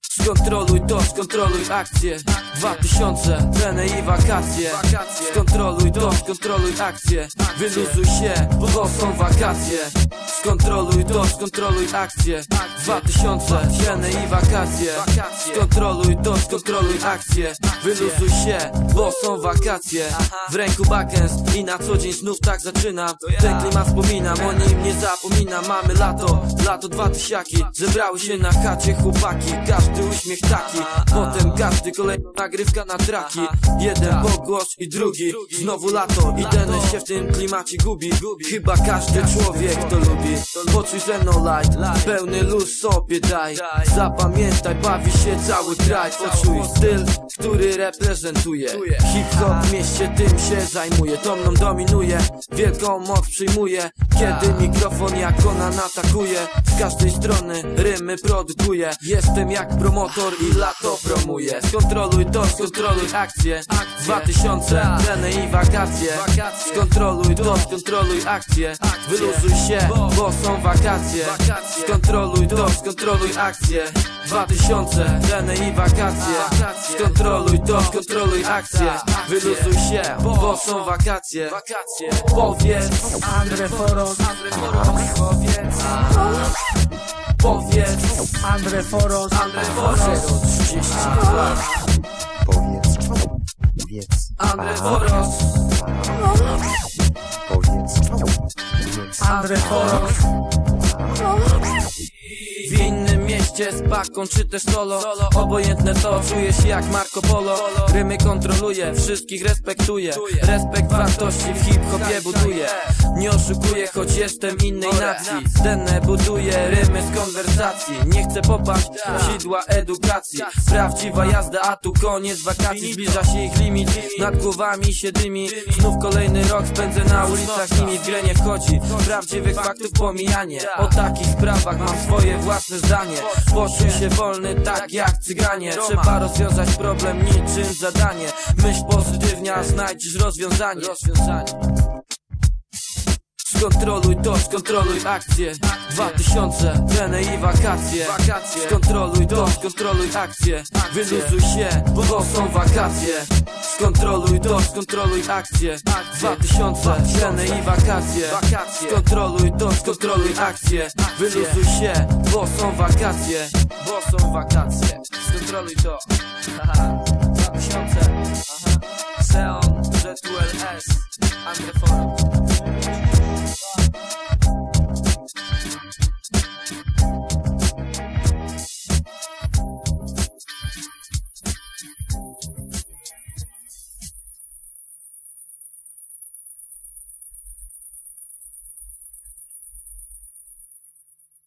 Skontroluj to, skontroluj akcję. 2000, trenę i wakacje. Skontroluj to, skontroluj akcję. Wyluzuj się, bo są wakacje. Skontroluj to, skontroluj akcję. 2000, trenę i wakacje. Skontroluj to, skontroluj akcję Wyluzuj się, bo są wakacje. W ręku bakens i na co dzień znów tak zaczynam. Ten klimat wspominam, o nim nie zapominam. Mamy lato, lato dwa tysiaki. Zebrały się na chacie chłopaki. Każdy uśmiech taki. Potem każdy kolejna nagrywka na traki. Jeden pogłos i drugi. Znowu lato i ten się w tym klimacie gubi. Chyba każdy człowiek to lubi. Poczuj ze mną light. Pełny luz sobie daj. Zapamiętaj, bawi się cały kraj Poczuj styl, który reprezentuje Hip-hop w mieście tym się zajmuje To mną dominuje, wielką moc przyjmuje Kiedy mikrofon jak Conan atakuje Z każdej strony rymy produkuje Jestem jak promotor i lato promuję Skontroluj to, skontroluj akcję 2000, trenę i wakacje. Skontroluj to, skontroluj akcję Wyluzuj się, bo są wakacje. Skontroluj to, skontroluj akcję 2000, trenę i wakacje. Skontroluj to, skontroluj akcję Wyluzuj się, bo są wakacje. Powiedz, Andre Foros, powiedz Powiedz, Andre Foros, Andre Foros. 32 Powiedz, powiedz, Andre Foros powiedz, powiedz, Andre Foros, mieście z paką czy też solo. Obojętne to, czuję się jak Marco Polo. Rymy kontroluję, wszystkich respektuję Respekt wartości w hip-hopie buduję Nie oszukuję, choć jestem innej nacji. Denne buduję rymy z konwersacji. Nie chcę popaść w sidła edukacji. Prawdziwa jazda, a tu koniec wakacji. Zbliża się ich limit, nad głowami się dymi. Znów kolejny rok spędzę na ulicach Nimi w grę nie wchodzi. Prawdziwych faktów pomijanie. O takich sprawach mam swoje własne zdanie Poczuj się wolny tak jak cyganie Trzeba rozwiązać problem niczym zadanie. Myśl pozytywnie, znajdziesz rozwiązanie. Skontroluj to, skontroluj akcję. 2000, trenę i wakacje. Skontroluj to, skontroluj akcję. Wyluzuj się, bo są wakacje Skontroluj to, skontroluj akcję 2000, trenę i wakacje. Skontroluj to, skontroluj akcję Wyluzuj się, bo są wakacje. Bo są wakacje. Skontroluj to. Haha. 2000 Aha. Seon, Z2LS Andre Forum